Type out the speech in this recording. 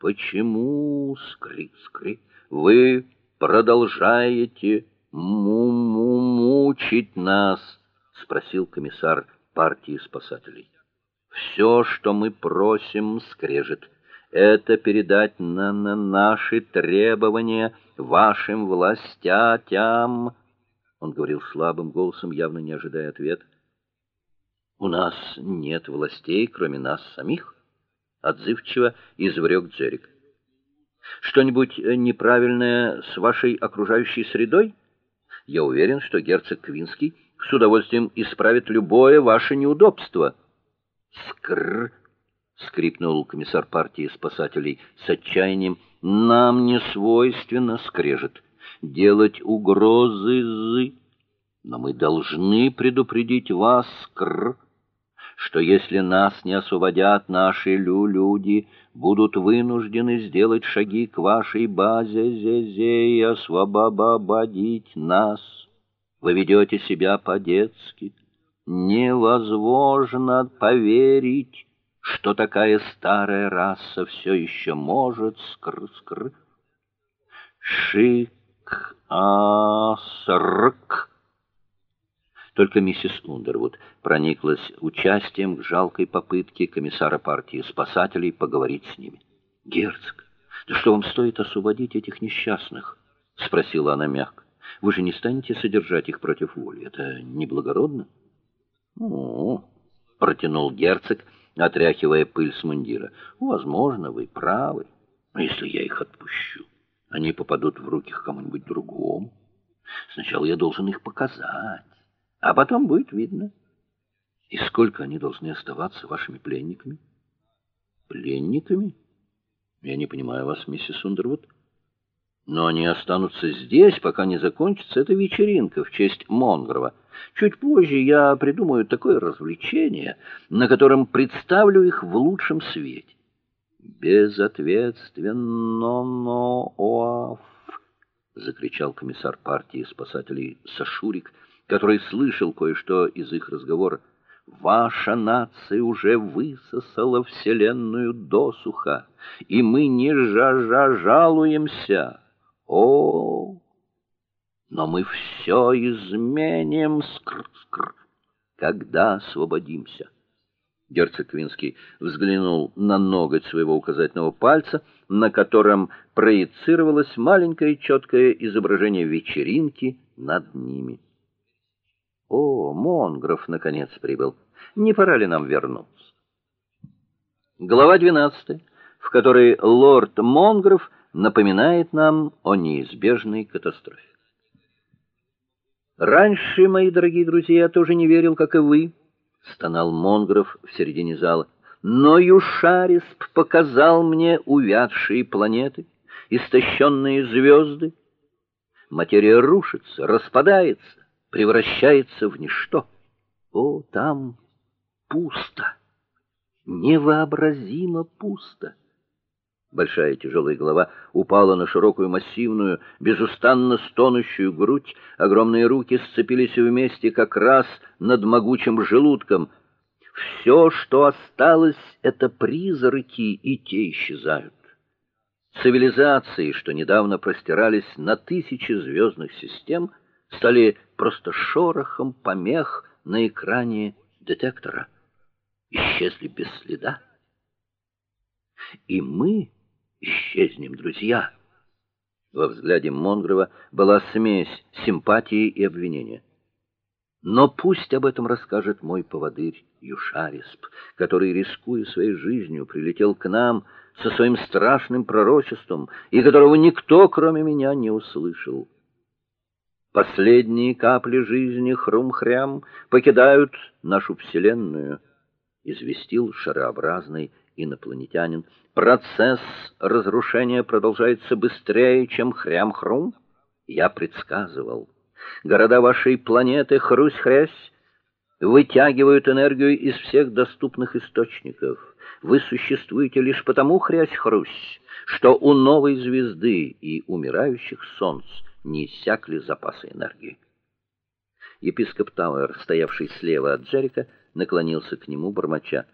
Почему, скрип-скрип, вы продолжаете мучить нас? спросил комиссар партии спасателей. Все, что мы просим, скрежет, это передать на, на наши требования вашим властям. Он говорил слабым голосом, явно не ожидая ответа. У нас нет властей, кроме нас самих, отзывчиво изрек Джерик. Что-нибудь э, неправильное с вашей окружающей средой? Я уверен, что герцог Квинский с удовольствием исправит любое ваше неудобство. Скр скрипнул комиссар партии спасателей с отчаянием. Нам не свойственно скрежет делать угрозы, но мы должны предупредить вас, скр, что если нас не освободят наши люди, будут вынуждены сделать шаги к вашей базе Зезе и освободить нас. Вы ведете себя по-детски. Невозможно поверить, что такая старая раса все еще может скр-скр. Шик асрк. Только миссис Ундервуд прониклась участием к жалкой попытке комиссара партии спасателей поговорить с ними. Герцог, да что вам стоит освободить этих несчастных? спросила она мягко. Вы же не станете содержать их против воли. Это неблагородно. О, протянул герцог отряхивая пыль с мундира. Возможно, вы правы. Но если я их отпущу, они попадут в руки к кому-нибудь другому. Сначала я должен их показать, а потом будет видно. И сколько они должны оставаться вашими пленниками? Пленниками? Я не понимаю вас, миссис Ундервуд. Но они останутся здесь, пока не закончится эта вечеринка в честь Монгрова. Чуть позже я придумаю такое развлечение, на котором представлю их в лучшем свете. Безответственно, но оаф, закричал комиссар партии спасателей Сашурик, который слышал кое-что из их разговора. Ваша нация уже высосала вселенную досуха, и мы не жа-жа жалуемся. О, но мы все изменим, скр-скр, когда освободимся. Герцог Квинский взглянул на ноготь своего указательного пальца, на котором проецировалось маленькое четкое изображение вечеринки над ними. О, Монгров наконец прибыл. Не пора ли нам вернуться? Глава 12, в которой лорд Монгров напоминает нам о неизбежной катастрофе. Раньше, мои дорогие друзья, я тоже не верил, как и вы, стонал Монгров в середине зала. Но Юшарисп показал мне увядшие планеты, истощенные звезды. Материя рушится, распадается, превращается в ничто. О, там пусто. Невообразимо пусто. Большая тяжелая голова упала на широкую массивную, безустанно стонущую грудь, огромные руки сцепились вместе как раз над могучим желудком. Все, что осталось это призраки, и те исчезают. Цивилизации, что недавно простирались на тысячи звездных систем, стали просто шорохом помех на экране детектора. Исчезли без следа. И мы исчезнем, друзья. Во взгляде Монгрова была смесь симпатии и обвинения. Но пусть об этом расскажет мой поводырь Юшарисп, который, рискуя своей жизнью, прилетел к нам со своим страшным пророчеством, и которого никто, кроме меня, не услышал. Последние капли жизни хрум-хрям покидают нашу вселенную, известил шарообразный инопланетянин. Процесс разрушения продолжается быстрее, чем хрям-хрум. Я предсказывал. Города вашей планеты хрусь-хрясь вытягивают энергию из всех доступных источников. Вы существуете лишь потому, хрясь-хрусь, что у новой звезды и умирающих солнц не иссякли запасы энергии. Епископ Тауэр, стоявший слева от Джерика, наклонился к нему бормоча: